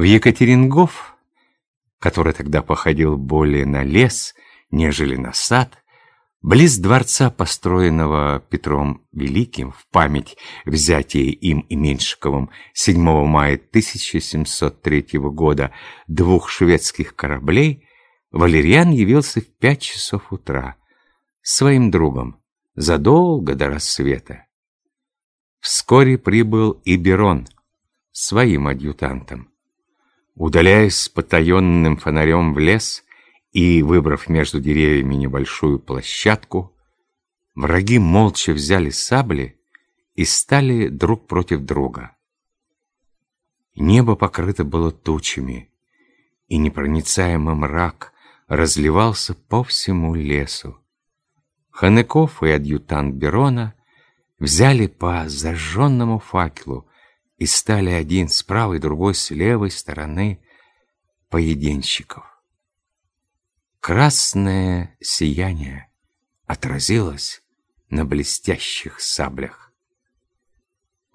В Екатерингов, который тогда походил более на лес, нежели на сад, Близ дворца, построенного Петром Великим в память взятия им и Меньшиковым 7 мая 1703 года двух шведских кораблей, Валериан явился в пять часов утра своим другом задолго до рассвета. Вскоре прибыл и Берон своим адъютантом. Удаляясь с потаенным фонарем в лес, и, выбрав между деревьями небольшую площадку, враги молча взяли сабли и стали друг против друга. Небо покрыто было тучами, и непроницаемый мрак разливался по всему лесу. Ханеков и адъютант Берона взяли по зажженному факелу и стали один с правой, другой с левой стороны поединщиков. Красное сияние отразилось на блестящих саблях.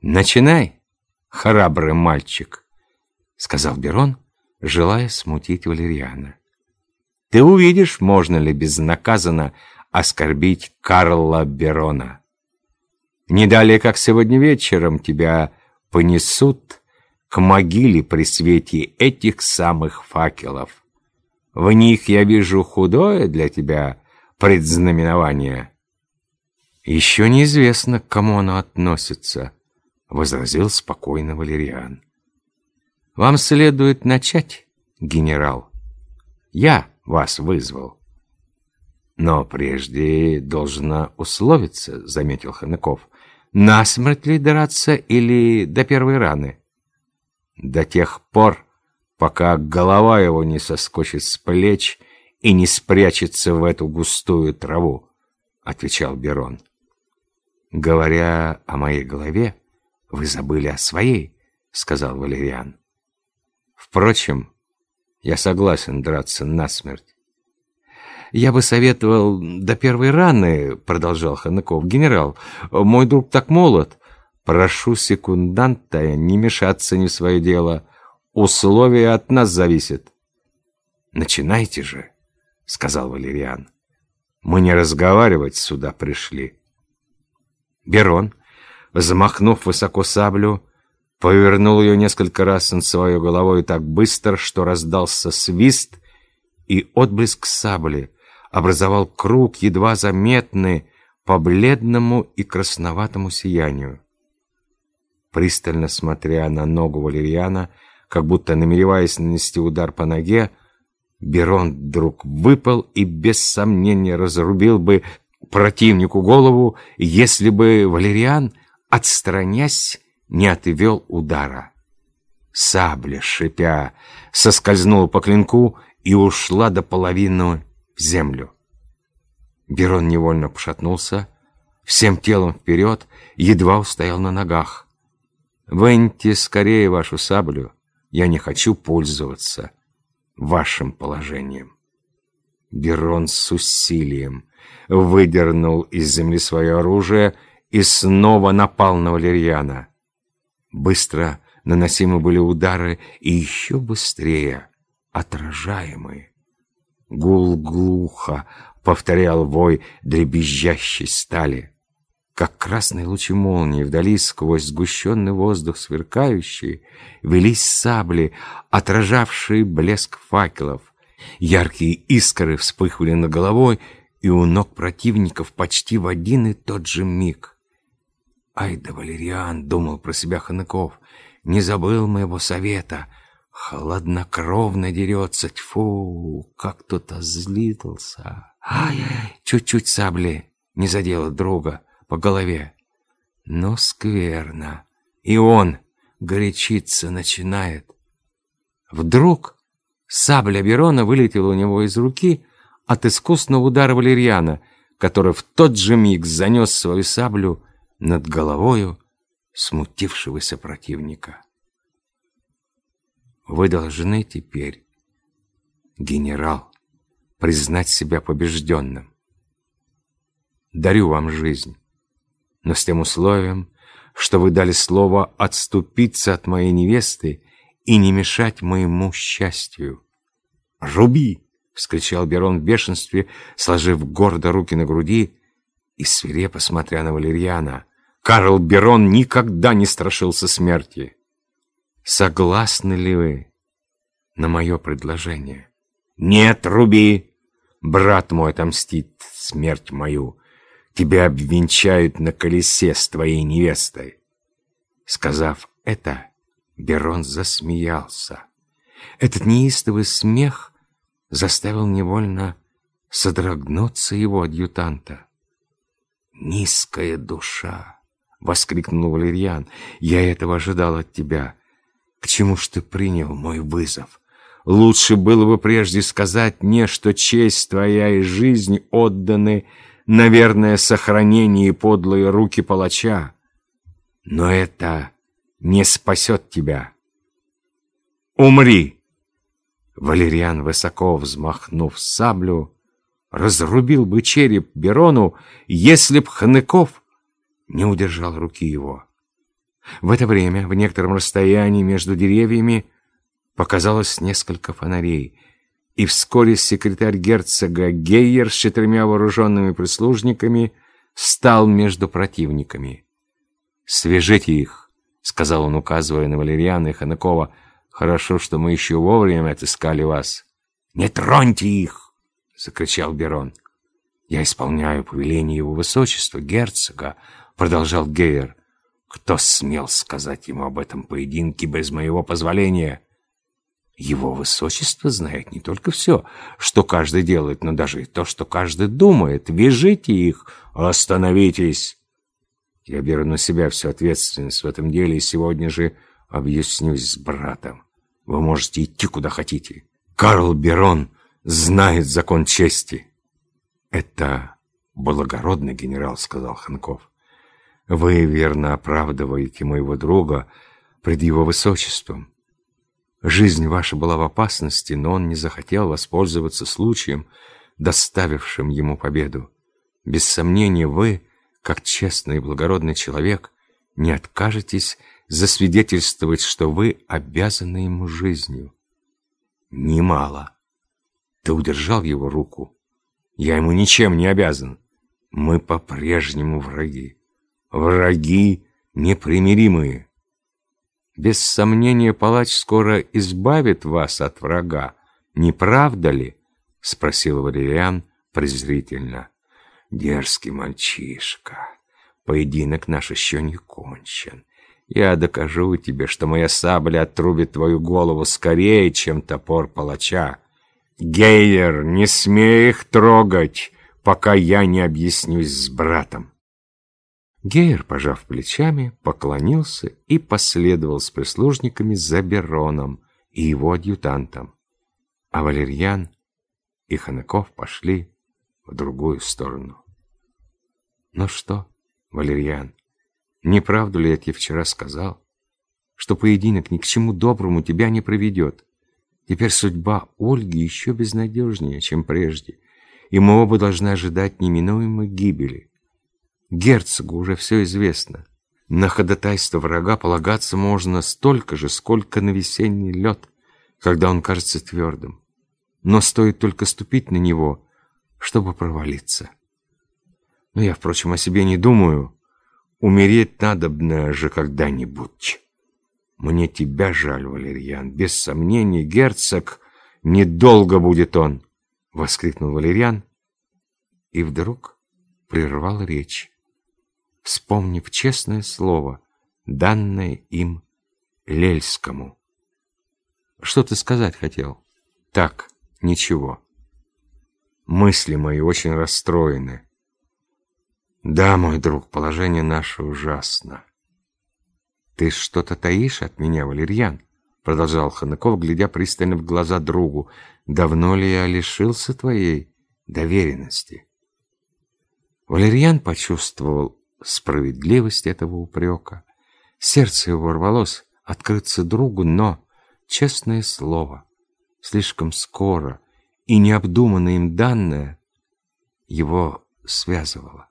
«Начинай, храбрый мальчик», — сказал Берон, желая смутить Валериана. «Ты увидишь, можно ли безнаказанно оскорбить Карла Берона. Не далее, как сегодня вечером, тебя понесут к могиле при свете этих самых факелов». В них я вижу худое для тебя предзнаменование. Еще неизвестно, к кому оно относится, — возразил спокойно Валериан. Вам следует начать, генерал. Я вас вызвал. Но прежде должна условиться, — заметил Ханаков. Насмерть ли драться или до первой раны? До тех пор, пока голова его не соскочит с плеч и не спрячется в эту густую траву, — отвечал Берон. «Говоря о моей голове, вы забыли о своей», — сказал Валериан. «Впрочем, я согласен драться насмерть. «Я бы советовал до первой раны», — продолжал Ханаков. «Генерал, мой друг так молод. Прошу секунданта не мешаться не в свое дело. Условия от нас зависят. Начинайте же, сказал Валериан. Мы не разговаривать сюда пришли. Берон, замахнув высоко саблю, повернул ее несколько раз над своей головой так быстро, что раздался свист, и отблеск сабли образовал круг, едва заметный по бледному и красноватому сиянию. Пристально смотря на ногу Валериана, как будто намереваясь нанести удар по ноге, Берон вдруг выпал и без сомнения разрубил бы противнику голову, если бы Валериан, отстранясь, не отвел удара. Сабля, шипя, соскользнула по клинку и ушла до половины в землю. Берон невольно пошатнулся, всем телом вперед, едва устоял на ногах. «Выньте скорее вашу саблю», я не хочу пользоваться вашим положением. Берон с усилием выдернул из земли свое оружие и снова напал на Валерьяна. Быстро наносимы были удары и еще быстрее отражаемые. Гул глухо повторял вой дребезжащей стали как красные лучи молнии, вдали сквозь сгущенный воздух сверкающие, велись сабли, отражавшие блеск факелов. Яркие искры вспыхивали над головой, и у ног противников почти в один и тот же миг. «Ай да, Валериан!» — думал про себя Ханыков. «Не забыл моего совета. Холоднокровно дерется. Тьфу, как тут озлитался. Ай-ай, чуть-чуть сабли не задела друга» по голове. Но скверно. И он горячиться начинает. Вдруг сабля Берона вылетела у него из руки от искусного удара валерьяна, который в тот же миг занес свою саблю над головою смутившегося противника. Вы должны теперь, генерал, признать себя побежденным. Дарю вам жизнь но с тем условием, что вы дали слово отступиться от моей невесты и не мешать моему счастью. «Руби!» — вскричал Берон в бешенстве, сложив гордо руки на груди и свирепо смотря на Валерьяна. Карл Берон никогда не страшился смерти. «Согласны ли вы на мое предложение?» «Нет, Руби! Брат мой отомстит смерть мою. Тебя обвенчают на колесе с твоей невестой». Сказав это, Берон засмеялся. Этот неистовый смех заставил невольно содрогнуться его адъютанта. «Низкая душа!» — воскликнул Валерьян. «Я этого ожидал от тебя. К чему ж ты принял мой вызов? Лучше было бы прежде сказать мне, что честь твоя и жизнь отданы, наверное, сохранение подлые руки палача. Но это не спасет тебя. Умри!» Валериан, высоко взмахнув саблю, разрубил бы череп Берону, если б Ханыков не удержал руки его. В это время в некотором расстоянии между деревьями показалось несколько фонарей, и вскоре секретарь герцога Гейер с четырьмя вооруженными прислужниками стал между противниками. «Свяжите их», — сказал он, указывая на Валериана и Ханыкова, — Хорошо, что мы еще вовремя отыскали вас. Не троньте их! Закричал Берон. Я исполняю повеление его высочества, герцога, продолжал Гейер. Кто смел сказать ему об этом поединке без моего позволения? Его высочество знает не только все, что каждый делает, но даже и то, что каждый думает. Вяжите их, остановитесь. Я беру на себя всю ответственность в этом деле и сегодня же объяснюсь с братом. Вы можете идти куда хотите. Карл Берон знает закон чести. Это благородный генерал, сказал Ханков. Вы верно оправдываете моего друга пред его высочеством. Жизнь ваша была в опасности, но он не захотел воспользоваться случаем, доставившим ему победу. Без сомнения, вы, как честный и благородный человек, не откажетесь засвидетельствовать, что вы обязаны ему жизнью. Немало. Ты удержал его руку. Я ему ничем не обязан. Мы по-прежнему враги. Враги непримиримые. Без сомнения, палач скоро избавит вас от врага. Не правда ли? Спросил Валериан презрительно. Дерзкий мальчишка. Поединок наш еще не кончен. Я докажу тебе, что моя сабля отрубит твою голову скорее, чем топор палача. Гейер, не смей их трогать, пока я не объяснюсь с братом. Гейер, пожав плечами, поклонился и последовал с прислужниками за Бероном и его адъютантом. А Валерьян и Ханаков пошли в другую сторону. «Ну что, Валерьян?» Не правду ли я тебе вчера сказал, что поединок ни к чему доброму тебя не проведет? Теперь судьба Ольги еще безнадежнее, чем прежде, и мы оба должны ожидать неминуемой гибели. Герцогу уже все известно. На ходатайство врага полагаться можно столько же, сколько на весенний лед, когда он кажется твердым. Но стоит только ступить на него, чтобы провалиться. Но я, впрочем, о себе не думаю, Умереть надобно же когда-нибудь. Мне тебя жаль, Валерьян. Без сомнения, герцог, недолго будет он, — воскликнул Валерьян и вдруг прервал речь, вспомнив честное слово, данное им Лельскому. Что ты сказать хотел? Так, ничего. Мысли мои очень расстроены. Да, мой друг, положение наше ужасно. Ты что-то таишь от меня, Валерьян? Продолжал Ханаков, глядя пристально в глаза другу. Давно ли я лишился твоей доверенности? Валерьян почувствовал справедливость этого упрека. Сердце его рвалось открыться другу, но, честное слово, слишком скоро и необдуманно им данное его связывало.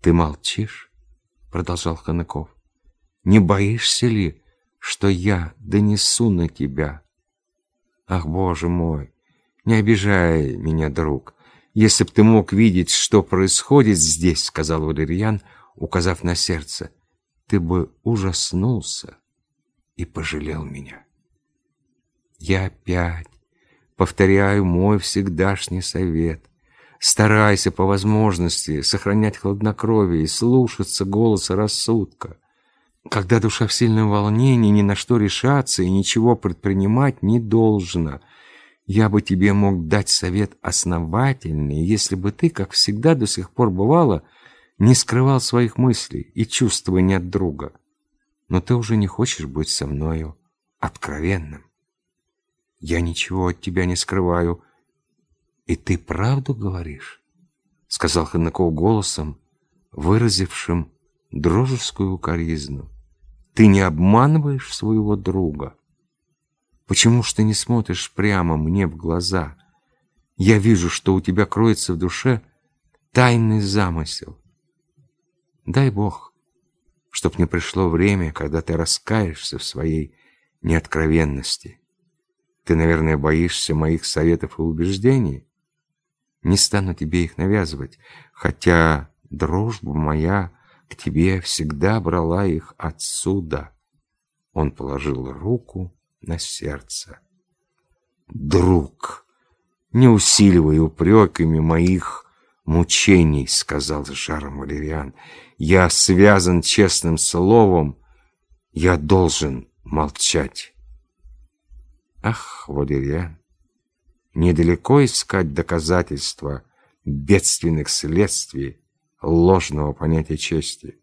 «Ты молчишь?» — продолжал Ханаков. «Не боишься ли что я донесу на тебя. Ах, Боже мой, не обижай меня, друг. Если б ты мог видеть, что происходит здесь, сказал Валерьян, указав на сердце, ты бы ужаснулся и пожалел меня. Я опять повторяю мой всегдашний совет. Старайся по возможности сохранять хладнокровие и слушаться голоса рассудка. Когда душа в сильном волнении, ни на что решаться и ничего предпринимать не должна. Я бы тебе мог дать совет основательный, если бы ты, как всегда до сих пор бывало, не скрывал своих мыслей и чувствований от друга. Но ты уже не хочешь быть со мною откровенным. Я ничего от тебя не скрываю. И ты правду говоришь? Сказал Ханаков голосом, выразившим дружескую укоризну. Ты не обманываешь своего друга. Почему ж ты не смотришь прямо мне в глаза? Я вижу, что у тебя кроется в душе тайный замысел. Дай Бог, чтоб не пришло время, когда ты раскаешься в своей неоткровенности. Ты, наверное, боишься моих советов и убеждений. Не стану тебе их навязывать, хотя дружба моя к тебе всегда брала их отсюда. Он положил руку на сердце. «Друг, не усиливай упреками моих мучений», — сказал с жаром Валериан. «Я связан честным словом, я должен молчать». Ах, Валериан, недалеко искать доказательства бедственных следствий ложного понятия чести.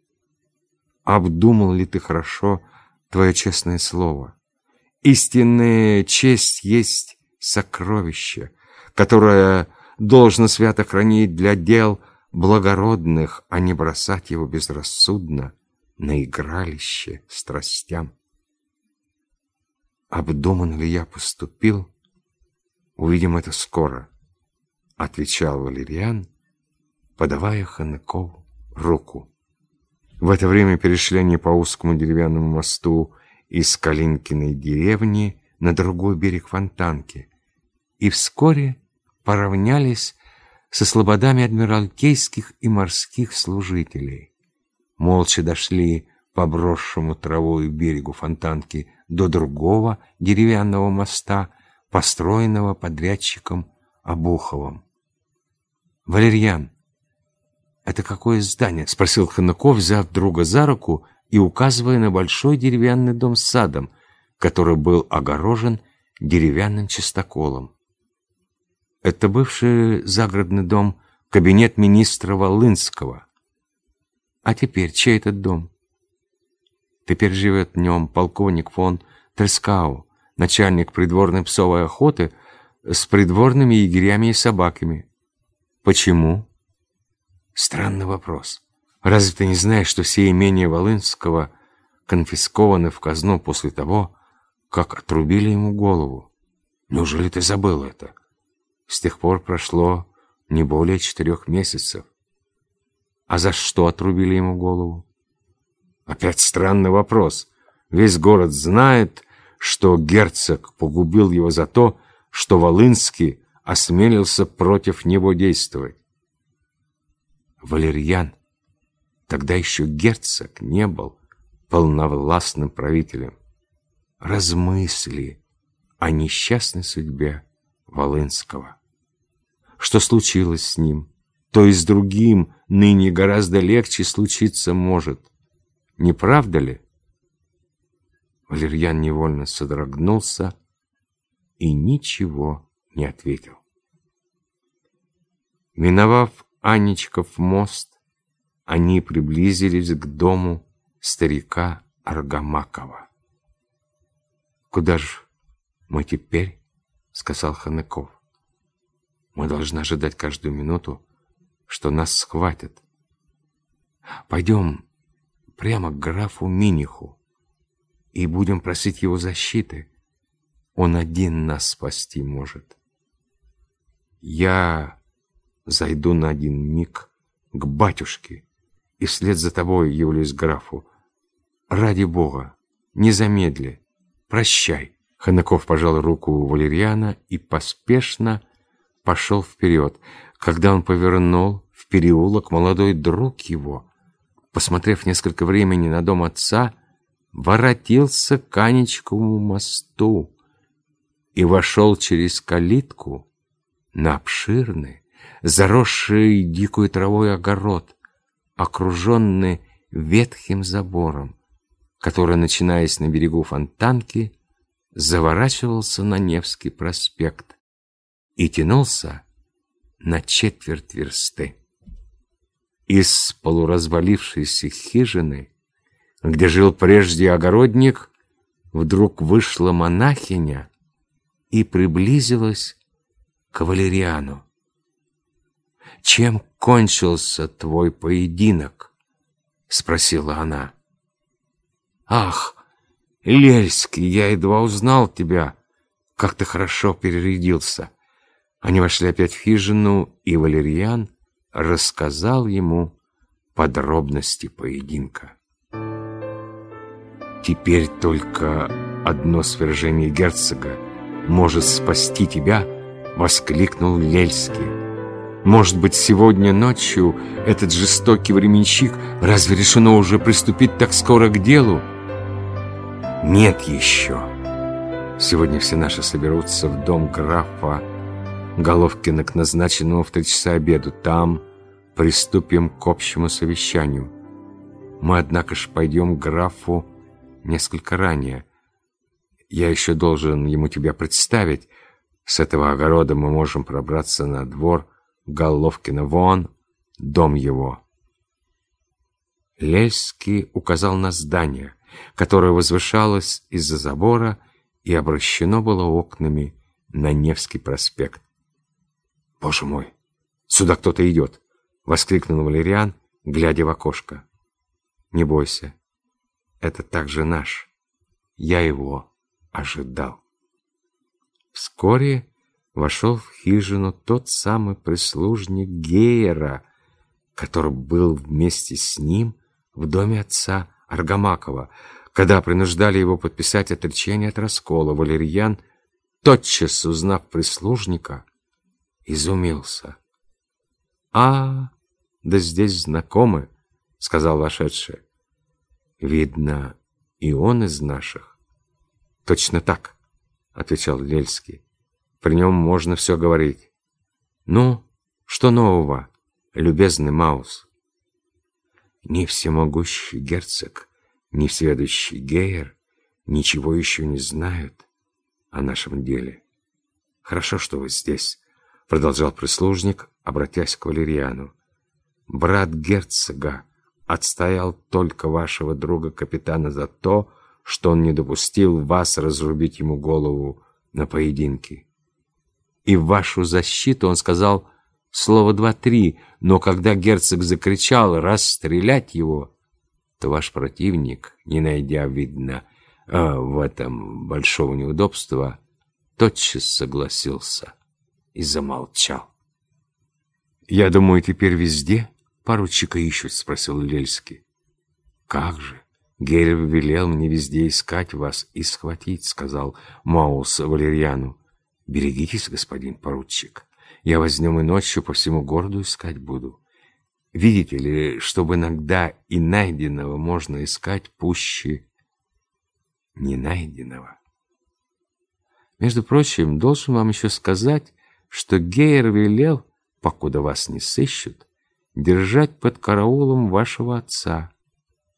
Обдумал ли ты хорошо твое честное слово? Истинная честь есть сокровище, которое должно свято хранить для дел благородных, а не бросать его безрассудно на игралище страстям. Обдуманно ли я поступил? Увидим это скоро, — отвечал Валериан, подавая Ханыкову руку. В это время перешли они по узкому деревянному мосту из Калинкиной деревни на другой берег Фонтанки и вскоре поравнялись со слободами адмиралтейских и морских служителей. Молча дошли по брошенному травою берегу Фонтанки до другого деревянного моста, построенного подрядчиком Обуховым. «Валерьян, это какое здание?» — спросил Ханаков, взяв друга за руку и указывая на большой деревянный дом с садом, который был огорожен деревянным чистоколом. Это бывший загородный дом, кабинет министра Волынского. А теперь чей этот дом? Теперь живет в нем полковник фон Трескау, начальник придворной псовой охоты с придворными егерями и собаками. Почему? Странный вопрос. Разве ты не знаешь, что все имения Волынского конфискованы в казну после того, как отрубили ему голову? Неужели ты забыл это? С тех пор прошло не более четырех месяцев. А за что отрубили ему голову? Опять странный вопрос. Весь город знает, что герцог погубил его за то, что Волынский осмелился против него действовать. Валерьян, тогда еще герцог не был полновластным правителем. Размысли о несчастной судьбе Волынского. Что случилось с ним, то и с другим ныне гораздо легче случиться может – не правда ли? Валерьян невольно содрогнулся и ничего не ответил. Миновав Анечков мост, они приблизились к дому старика Аргамакова. «Куда же мы теперь?» — сказал Ханыков. «Мы должны ожидать каждую минуту, что нас схватят. Пойдем прямо к графу Миниху и будем просить его защиты. Он один нас спасти может. Я зайду на один миг к батюшке и вслед за тобой к графу. Ради Бога, не замедли. Прощай. Ханаков пожал руку Валерьяна и поспешно пошел вперед. Когда он повернул в переулок, молодой друг его, посмотрев несколько времени на дом отца, воротился к Анечковому мосту и вошел через калитку на обширный, заросший дикой травой огород, окруженный ветхим забором, который, начинаясь на берегу Фонтанки, заворачивался на Невский проспект и тянулся на четверть версты. Из полуразвалившейся хижины, где жил прежде огородник, вдруг вышла монахиня и приблизилась к Валериану. «Чем кончился твой поединок?» — спросила она. «Ах, Лельский, я едва узнал тебя, как ты хорошо перерядился». Они вошли опять в хижину, и Валерьян рассказал ему подробности поединка. «Теперь только одно свержение герцога может спасти тебя», — воскликнул Лельский. «Может быть, сегодня ночью этот жестокий временщик разве решено уже приступить так скоро к делу?» «Нет еще. Сегодня все наши соберутся в дом графа Головкина к назначенному в три часа обеду. Там приступим к общему совещанию. Мы, однако ж, пойдем к графу несколько ранее. Я еще должен ему тебя представить. С этого огорода мы можем пробраться на двор Головкина. Вон дом его. Лельский указал на здание, которое возвышалось из-за забора и обращено было окнами на Невский проспект. «Боже мой! Сюда кто-то идет!» — воскликнул Валериан, глядя в окошко. «Не бойся, это также наш. Я его ожидал». Вскоре вошел в хижину тот самый прислужник Гейера, который был вместе с ним в доме отца Аргамакова. Когда принуждали его подписать отречение от раскола, Валерьян, тотчас узнав прислужника, изумился. «А, да здесь знакомы», — сказал вошедший. «Видно, и он из наших». «Точно так», — отвечал Лельский. «При нем можно все говорить». «Ну, что нового, любезный Маус?» «Ни всемогущий герцог, ни всеведущий Гейер ничего еще не знают о нашем деле. Хорошо, что вы здесь» продолжал прислужник, обратясь к Валериану. «Брат герцога отстоял только вашего друга-капитана за то, что он не допустил вас разрубить ему голову на поединке. И в вашу защиту он сказал слово два-три, но когда герцог закричал «расстрелять его», то ваш противник, не найдя, видно, а, в этом большого неудобства, тотчас согласился и замолчал. «Я думаю, теперь везде поручика ищут?» — спросил Лельский. «Как же? Герев велел мне везде искать вас и схватить», — сказал Маус Валерьяну. «Берегитесь, господин поручик. Я возьмем и ночью по всему городу искать буду. Видите ли, чтобы иногда и найденного можно искать пуще ненайденного». Между прочим, должен вам еще сказать, что Гейер велел, покуда вас не сыщут, держать под караулом вашего отца,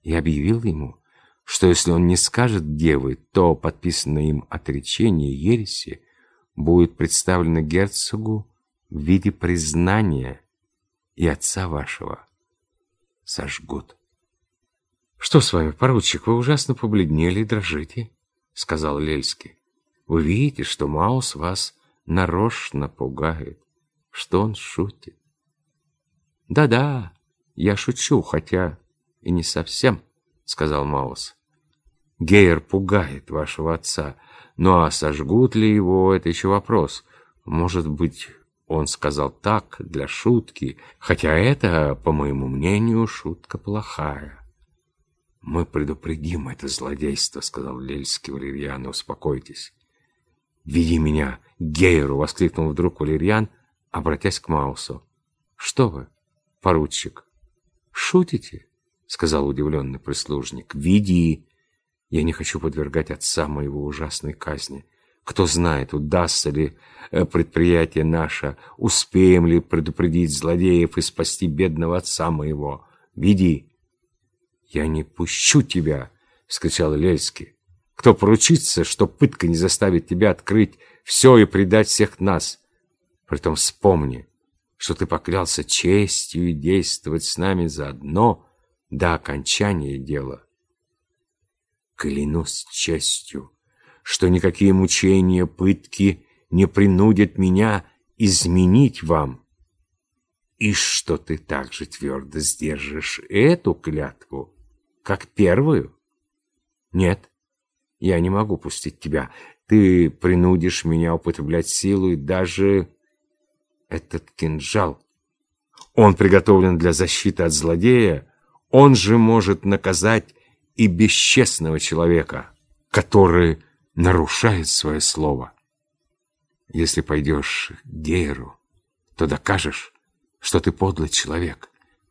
и объявил ему, что если он не скажет, где вы, то подписанное им отречение ереси будет представлено герцогу в виде признания, и отца вашего сожгут. — Что с вами, поручик, вы ужасно побледнели и дрожите, — сказал Лельский. — Вы видите, что Маус вас нарочно пугает, что он шутит. «Да-да, я шучу, хотя и не совсем», — сказал Маус. «Гейер пугает вашего отца, ну а сожгут ли его, это еще вопрос. Может быть, он сказал так, для шутки, хотя это, по моему мнению, шутка плохая». «Мы предупредим это злодейство», — сказал Лельский Валерьяну. «Успокойтесь». «Веди меня к Гейеру!» — воскликнул вдруг Валерьян, обратясь к Маусу. «Что вы, поручик, шутите?» — сказал удивленный прислужник. «Веди!» «Я не хочу подвергать отца моего ужасной казни. Кто знает, удастся ли э, предприятие наше, успеем ли предупредить злодеев и спасти бедного отца моего. Веди!» «Я не пущу тебя!» — вскричал Лельский. «Кто поручится, что пытка не заставит тебя открыть все и предать всех нас? Притом вспомни, что ты поклялся честью и действовать с нами заодно до окончания дела. Клянусь честью, что никакие мучения, пытки не принудят меня изменить вам, и что ты также твердо сдержишь эту клятву, как первую. Нет, я не могу пустить тебя. Ты принудишь меня употреблять силу и даже этот кинжал. Он приготовлен для защиты от злодея, он же может наказать и бесчестного человека, который нарушает свое слово. Если пойдешь к Гейру, то докажешь, что ты подлый человек.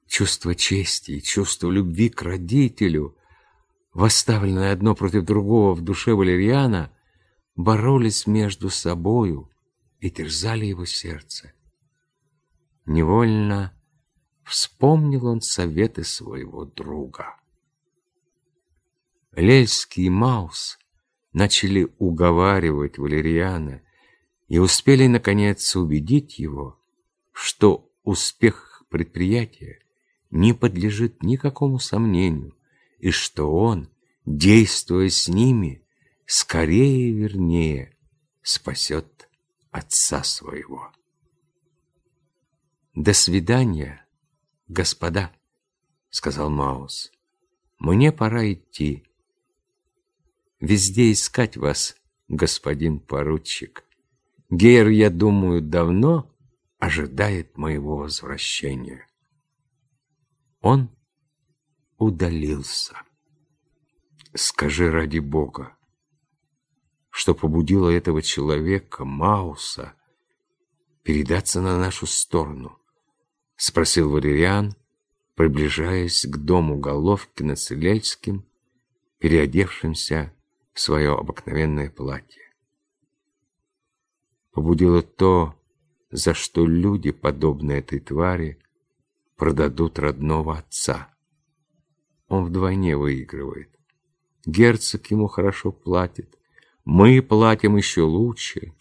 Чувство чести и чувство любви к родителю, восставленное одно против другого в душе Валерьяна, боролись между собою и терзали его сердце. Невольно вспомнил он советы своего друга. Лельский и Маус начали уговаривать Валериана и успели, наконец, убедить его, что успех предприятия не подлежит никакому сомнению, и что он, действуя с ними, скорее вернее спасет отца своего. «До свидания, господа», — сказал Маус. «Мне пора идти. Везде искать вас, господин поручик. Гейр, я думаю, давно ожидает моего возвращения». Он удалился. «Скажи ради Бога, что побудило этого человека, Мауса, передаться на нашу сторону?» — спросил Валериан, приближаясь к дому Головкина с Илельским, переодевшимся свое обыкновенное платье. Побудило то, за что люди, подобные этой твари, продадут родного отца. Он вдвойне выигрывает. Герцог ему хорошо платит, мы платим еще лучше,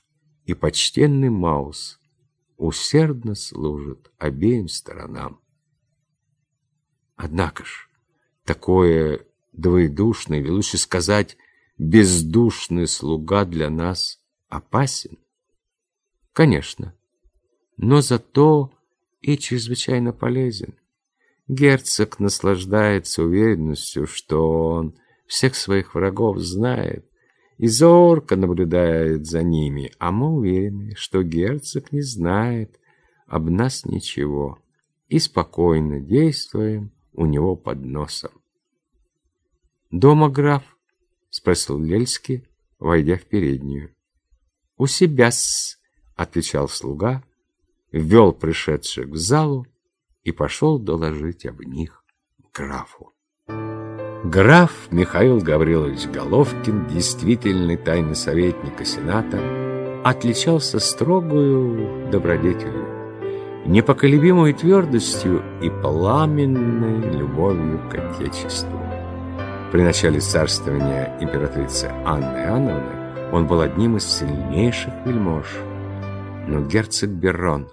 и почтенный Маус усердно служит обеим сторонам. Однако ж, такое двоедушный, или сказать, бездушный слуга для нас опасен? Конечно, но зато и чрезвычайно полезен. Герцог наслаждается уверенностью, что он всех своих врагов знает и зорко наблюдает за ними, а мы уверены, что герцог не знает об нас ничего и спокойно действуем у него под носом. «Дома граф?» — спросил Лельский, войдя в переднюю. «У себя-с», — отвечал слуга, ввел пришедших в залу и пошел доложить об них графу. Граф Михаил Гаврилович Головкин, действительный тайный советник и сенатор, отличался строгою добродетелью, непоколебимой твердостью и пламенной любовью к Отечеству. При начале царствования императрицы Анны Иоанновны он был одним из сильнейших вельмож. Но герцог Берон,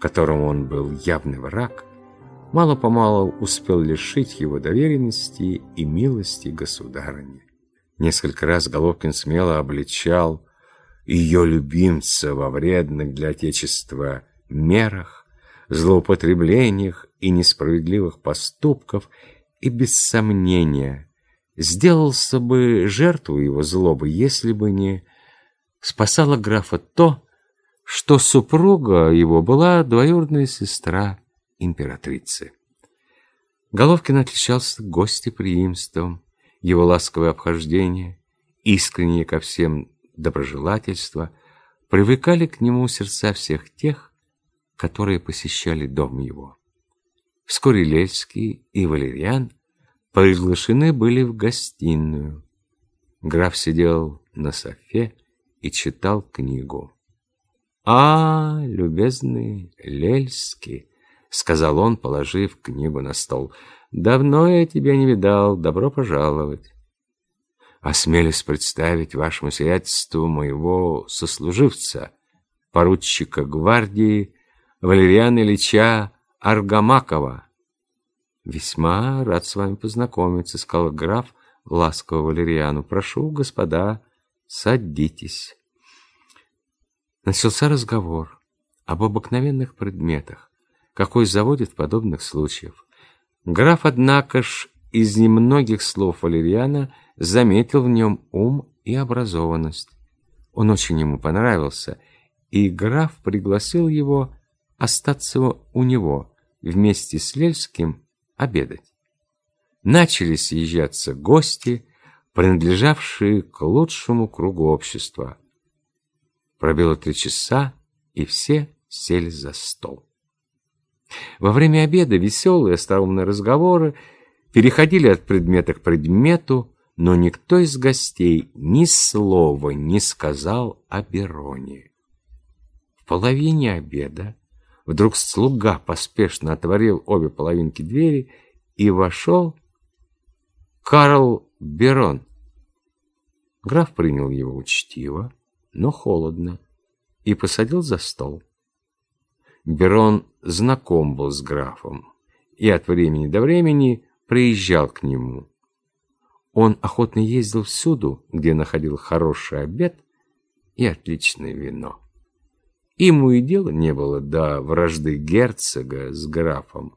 которому он был явный враг, мало-помалу успел лишить его доверенности и милости государыни. Несколько раз Головкин смело обличал ее любимца во вредных для Отечества мерах, злоупотреблениях и несправедливых поступков, и без сомнения сделался бы жертву его злобы, если бы не спасала графа то, что супруга его была двоюродная сестра императрицы. Головкин отличался гостеприимством, его ласковое обхождение, искреннее ко всем доброжелательство привыкали к нему сердца всех тех, которые посещали дом его. Вскоре Лельский и Валерьян приглашены были в гостиную. Граф сидел на софе и читал книгу. «А, любезный Лельский!» — сказал он, положив книгу на стол. «Давно я тебя не видал. Добро пожаловать!» «Осмелюсь представить вашему сиятельству моего сослуживца, поручика гвардии Валериана Ильича Аргамакова». «Весьма рад с вами познакомиться», — сказал граф ласково Валериану. «Прошу, господа, садитесь». Начался разговор об обыкновенных предметах, какой заводит в подобных случаях. Граф, однако ж, из немногих слов Валериана заметил в нем ум и образованность. Он очень ему понравился, и граф пригласил его остаться у него вместе с Лельским обедать. Начали съезжаться гости, принадлежавшие к лучшему кругу общества. Пробило три часа, и все сели за стол. Во время обеда веселые остроумные разговоры переходили от предмета к предмету, но никто из гостей ни слова не сказал о Бероне. В половине обеда вдруг слуга поспешно отворил обе половинки двери и вошел Карл Берон. Граф принял его учтиво, но холодно, и посадил за стол. Берон знаком был с графом и от времени до времени приезжал к нему. Он охотно ездил всюду, где находил хороший обед и отличное вино. Ему и дела не было до вражды герцога с графом.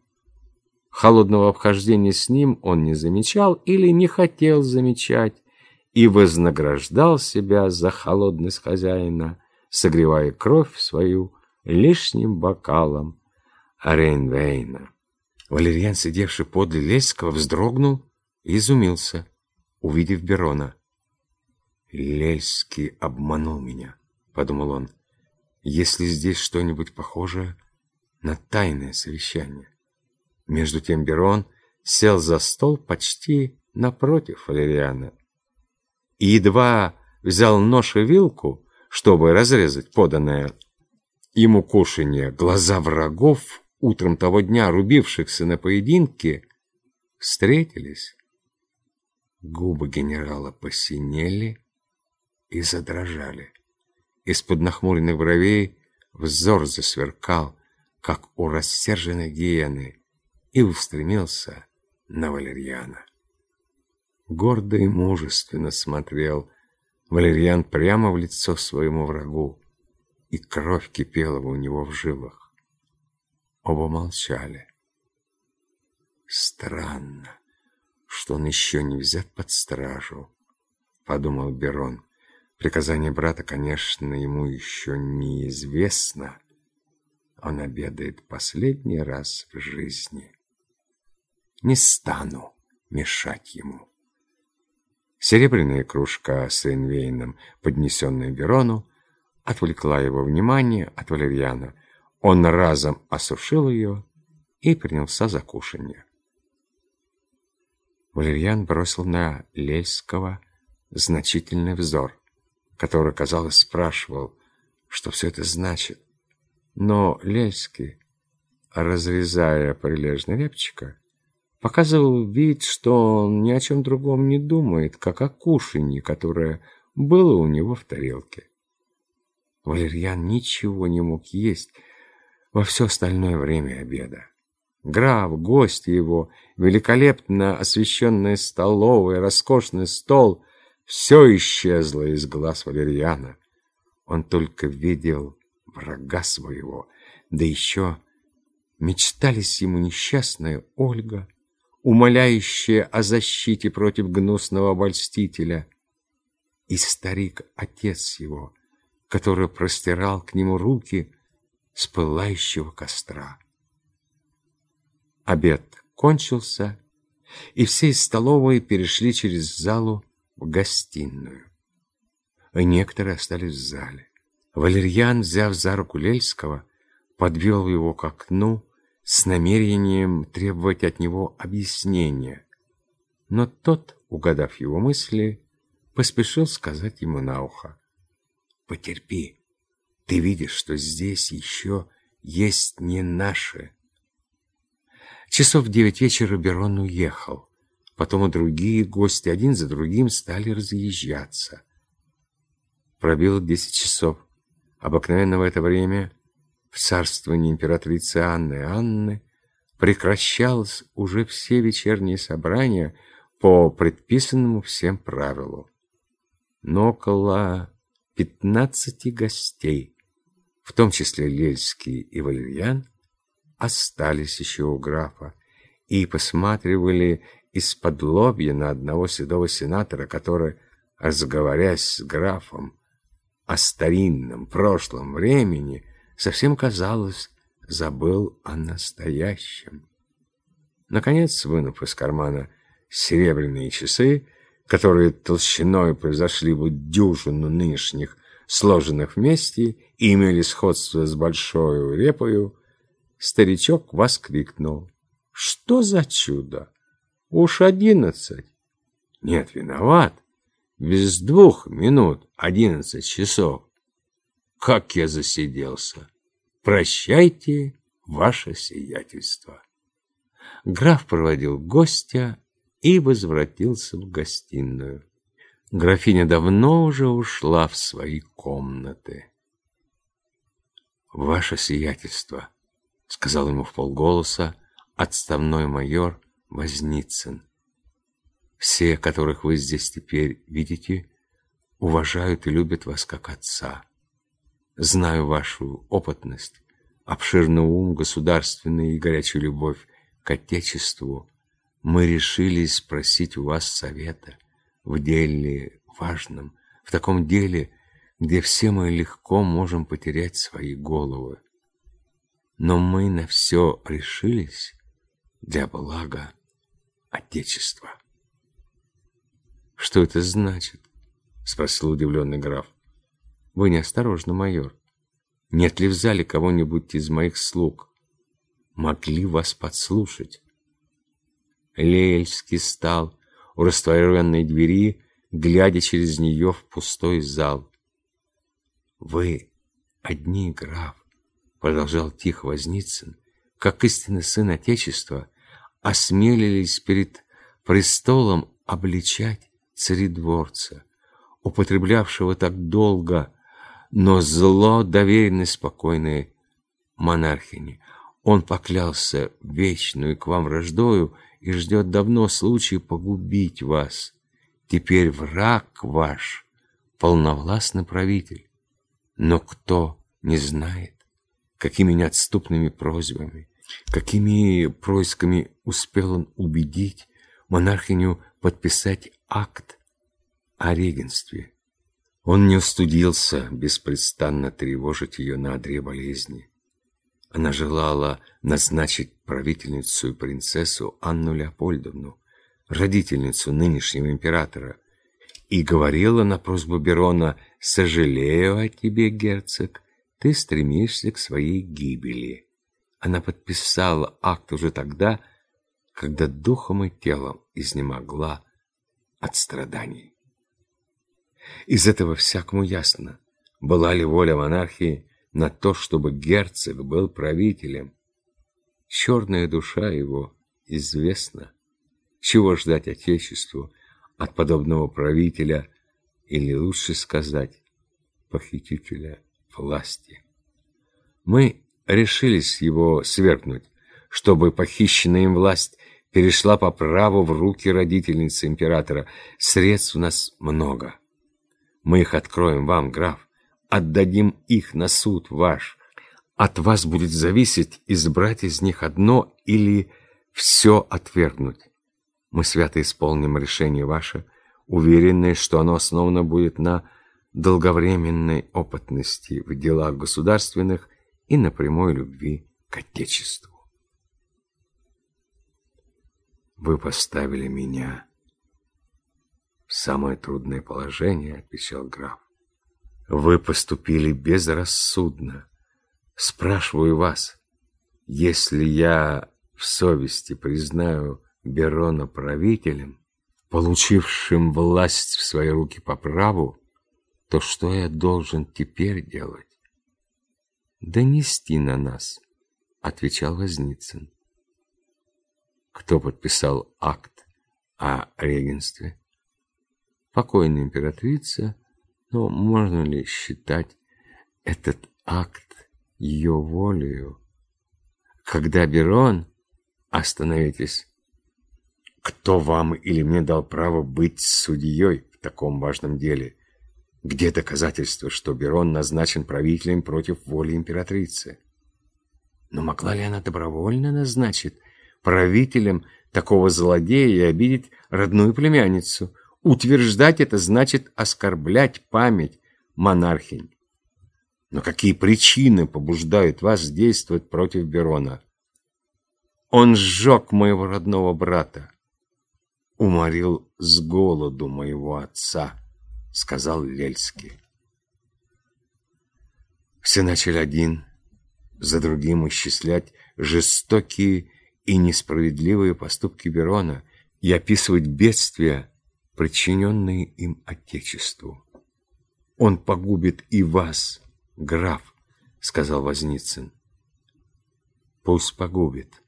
Холодного обхождения с ним он не замечал или не хотел замечать, и вознаграждал себя за холодность хозяина, согревая кровь свою лишним бокалом Рейнвейна. Валерьян, сидевший подле Леського, вздрогнул и изумился, увидев Берона. «Лельский обманул меня», — подумал он, — «если здесь что-нибудь похожее на тайное совещание». Между тем Берон сел за стол почти напротив Валериана и едва взял нож и вилку, чтобы разрезать поданное ему кушанье, глаза врагов, утром того дня рубившихся на поединке, встретились. Губы генерала посинели и задрожали. Из-под нахмуренных бровей взор засверкал, как у рассерженной гиены, и устремился на Валерьяна. Гордо и мужественно смотрел Валерьян прямо в лицо своему врагу, и кровь кипела у него в жилах. Оба молчали. Странно, что он еще не взят под стражу, подумал Берон. Приказание брата, конечно, ему еще неизвестно. Он обедает последний раз в жизни. Не стану мешать ему. Серебряная кружка с Эйнвейном, поднесенная Верону, отвлекла его внимание от валерьяна. Он разом осушил ее и принялся за кушанье. Валерьян бросил на Лельского значительный взор, который, казалось, спрашивал, что все это значит. Но Лельский, разрезая прилежно репчика, показывал вид, что он ни о чем другом не думает, как о кушанье, которое было у него в тарелке. Валерьян ничего не мог есть во все остальное время обеда. Граф, гости его, великолепно освещенная столовая, роскошный стол — все исчезло из глаз Валерьяна. Он только видел врага своего, да еще мечтались ему несчастная Ольга — умоляющее о защите против гнусного обольстителя, и старик-отец его, который простирал к нему руки с пылающего костра. Обед кончился, и все из столовой перешли через залу в гостиную. Некоторые остались в зале. Валерьян, взяв за руку Лельского, подвел его к окну с намерением требовать от него объяснения. Но тот, угадав его мысли, поспешил сказать ему на ухо. «Потерпи, ты видишь, что здесь еще есть не наши». Часов в девять вечера Берон уехал. Потом и другие гости один за другим стали разъезжаться. Пробило десять часов. Обыкновенно в это время в царствовании императрицы Анны Анны прекращалось уже все вечерние собрания по предписанному всем правилу. Но около пятнадцати гостей, в том числе Лельский и Валерьян, остались еще у графа и посматривали из-под лобья на одного седого сенатора, который, разговорясь с графом о старинном прошлом времени, совсем, казалось, забыл о настоящем. Наконец, вынув из кармана серебряные часы, которые толщиной превзошли бы дюжину нынешних, сложенных вместе и имели сходство с большой репою, старичок воскликнул. «Что за чудо? Уж одиннадцать!» «Нет, виноват. Без двух минут одиннадцать часов. Как я засиделся! Прощайте, ваше сиятельство!» Граф проводил гостя и возвратился в гостиную. Графиня давно уже ушла в свои комнаты. «Ваше сиятельство!» — сказал ему в полголоса отставной майор Возницын. «Все, которых вы здесь теперь видите, уважают и любят вас как отца. Знаю вашу опытность, обширный ум, государственный и горячую любовь к Отечеству. Мы решили спросить у вас совета в деле важном, в таком деле, где все мы легко можем потерять свои головы. Но мы на все решились для блага Отечества. «Что это значит?» — спросил удивленный граф. «Вы неосторожны, майор. Нет ли в зале кого-нибудь из моих слуг? Могли вас подслушать?» Лельский стал у растворенной двери, глядя через нее в пустой зал. «Вы одни, граф, продолжал тихо Возницын, как истинный сын Отечества, осмелились перед престолом обличать царедворца, употреблявшего так долго, но зло доверенной спокойной монархине. Он поклялся вечную к вам враждою и ждет давно случая погубить вас. Теперь враг ваш, полновластный правитель. Но кто не знает, какими неотступными просьбами, какими происками успел он убедить монархиню подписать акт о регенстве. Он не устудился беспрестанно тревожить ее на одре болезни. Она желала назначить правительницу и принцессу Анну Леопольдовну, родительницу нынешнего императора, и говорила на просьбу Берона «Сожалею о тебе, герцог, ты стремишься к своей гибели. Она подписала акт уже тогда, когда духом и телом изнемогла от страданий. Из этого всякому ясно, была ли воля монархии на то, чтобы герцог был правителем. Черная душа его известна. Чего ждать Отечеству от подобного правителя, или лучше сказать, похитителя власти. Мы решились его свергнуть, чтобы похищенная им власть перешла по праву в руки родительницы императора. Средств у нас много. Мы их откроем вам, граф, отдадим их на суд ваш. От вас будет зависеть, избрать из них одно или все отвергнуть. Мы свято исполним решение ваше, уверенные, что оно основано будет на долговременной опытности в делах государственных и на прямой любви к Отечеству. Вы поставили меня в самое трудное положение, отвечал граф. Вы поступили безрассудно. Спрашиваю вас, если я в совести признаю Берона правителем, получившим власть в свои руки по праву, то что я должен теперь делать? Донести на нас, отвечал Возницын. Кто подписал акт о регенстве? Покойная императрица, но можно ли считать этот акт ее волею? Когда Берон... Остановитесь. Кто вам или мне дал право быть судьей в таком важном деле? Где доказательства, что Берон назначен правителем против воли императрицы? Но могла ли она добровольно назначить правителем такого злодея и обидеть родную племянницу? Утверждать это значит оскорблять память монархинь. Но какие причины побуждают вас действовать против Берона? Он сжег моего родного брата, уморил с голоду моего отца, сказал Лельский. Все начали один за другим исчислять жестокие и несправедливые поступки Берона и описывать бедствия, причиненные им Отечеству. Он погубит и вас, граф, сказал Возницын. Пусть погубит,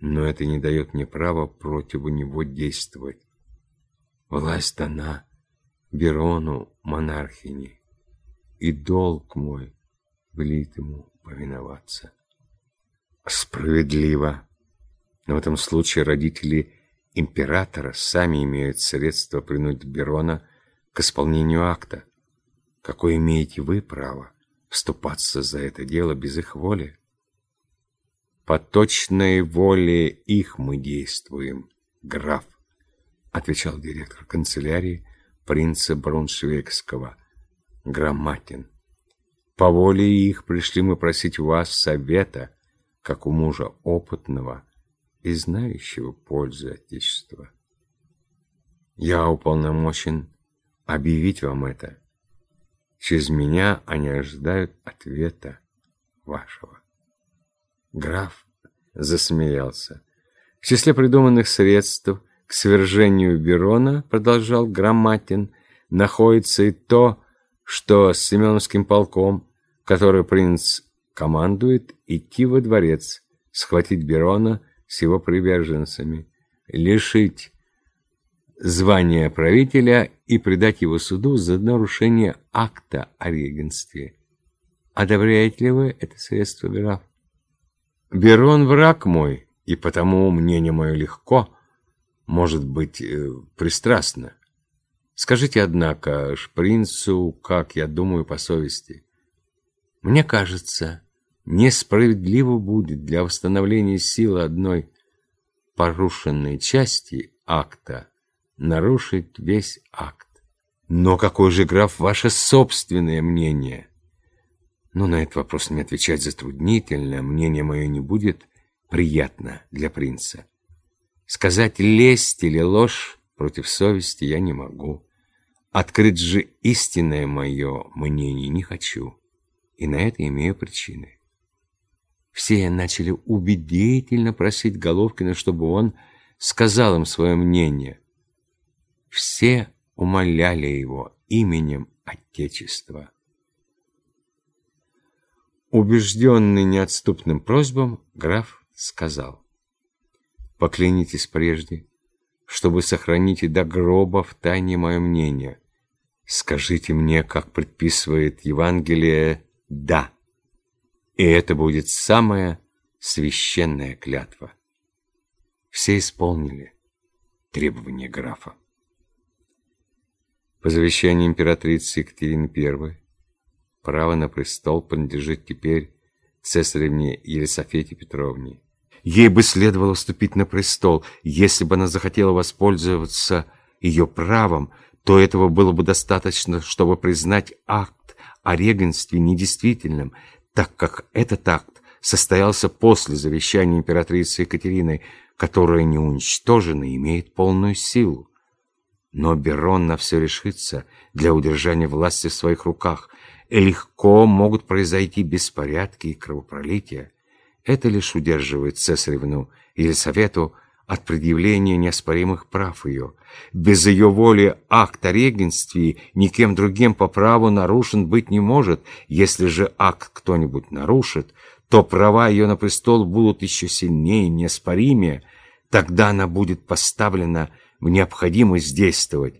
но это не дает мне права против него действовать. Власть дана Берону монархини, и долг мой велит ему повиноваться. Справедливо. Но в этом случае родители императора сами имеют средства принудить Берона к исполнению акта. Какое имеете вы право вступаться за это дело без их воли? По точной воле их мы действуем, граф, отвечал директор канцелярии принца Брауншвейгского, Громатин. По воле их пришли мы просить вас совета, как у мужа опытного и знающего пользу Отечества. Я уполномочен объявить вам это. Через меня они ожидают ответа вашего. Граф засмеялся. В числе придуманных средств свержению Берона, продолжал Громатин, находится и то, что с Семеновским полком, который принц командует, идти во дворец, схватить Берона с его приверженцами, лишить звания правителя и предать его суду за нарушение акта о регенстве. Одобряете ли вы это средство, граф? Берон враг мой, и потому мнение мое легко, может быть, э, пристрастно. Скажите, однако, шпринцу, как я думаю по совести. Мне кажется, несправедливо будет для восстановления силы одной порушенной части акта нарушить весь акт. Но какой же, граф, ваше собственное мнение? Ну, на этот вопрос мне отвечать затруднительно, мнение мое не будет приятно для принца. Сказать лесть или ложь против совести я не могу. Открыть же истинное мое мнение не хочу, и на это имею причины. Все начали убедительно просить Головкина, чтобы он сказал им свое мнение. Все умоляли его именем Отечества. Убежденный неотступным просьбам, граф сказал, «Поклянитесь прежде, чтобы сохранить и до гроба в тайне мое мнение. Скажите мне, как предписывает Евангелие, «да». И это будет самая священная клятва. Все исполнили требования графа. По завещанию императрицы Екатерины I право на престол принадлежит теперь цесаревне Елисофете Петровне. Ей бы следовало вступить на престол, если бы она захотела воспользоваться ее правом, то этого было бы достаточно, чтобы признать акт о регенстве недействительным, так как этот акт состоялся после завещания императрицы Екатерины, которое не уничтожено, имеет полную силу. Но Берон на все решится для удержания власти в своих руках, и легко могут произойти беспорядки и кровопролития. Это лишь удерживает Цесаревну Елисавету от предъявления неоспоримых прав ее. Без ее воли акт о регенстве никем другим по праву нарушен быть не может. Если же акт кто-нибудь нарушит, то права ее на престол будут еще сильнее, неоспоримее. Тогда она будет поставлена в необходимость действовать.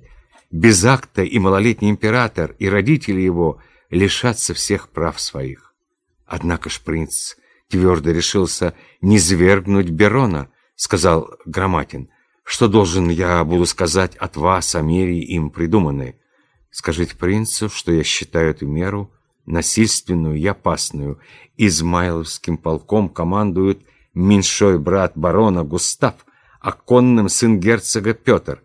Без акта и малолетний император, и родители его лишатся всех прав своих. Однако ж принц твердо решился не свергнуть Берона, сказал Громатин. Что должен я буду сказать от вас о мере им придуманной? Скажите принцу, что я считаю эту меру насильственную и опасную. Измайловским полком командует меньшой брат барона Густав, а конным сын герцога Петр.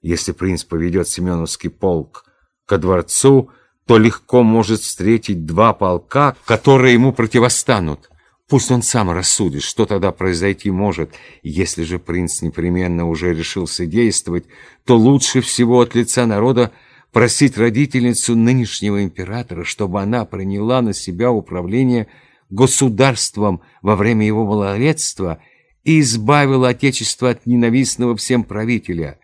Если принц поведет Семеновский полк ко дворцу, то легко может встретить два полка, которые ему противостанут. Пусть он сам рассудит, что тогда произойти может. Если же принц непременно уже решился действовать, то лучше всего от лица народа просить родительницу нынешнего императора, чтобы она приняла на себя управление государством во время его малолетства и избавила Отечество от ненавистного всем правителя.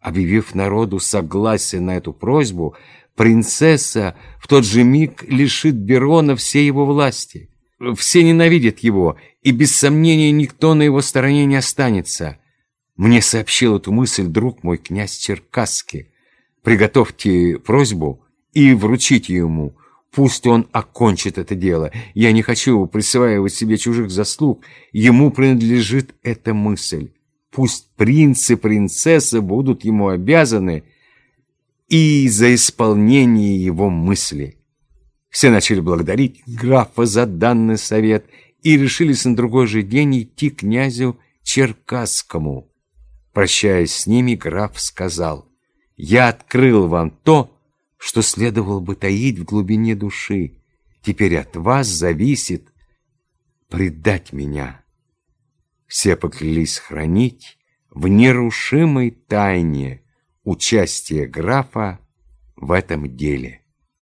Объявив народу согласие на эту просьбу, принцесса в тот же миг лишит Берона всей его власти. Все ненавидят его, и без сомнения никто на его стороне не останется. Мне сообщил эту мысль друг мой князь Черкасский. Приготовьте просьбу и вручите ему. Пусть он окончит это дело. Я не хочу присваивать себе чужих заслуг. Ему принадлежит эта мысль. Пусть принцы принцессы будут ему обязаны и за исполнение его мысли. Все начали благодарить графа за данный совет и решились на другой же день идти к князю Черкасскому. Прощаясь с ними, граф сказал, «Я открыл вам то, что следовало бы таить в глубине души. Теперь от вас зависит предать меня». Все поклялись хранить в нерушимой тайне участие графа в этом деле.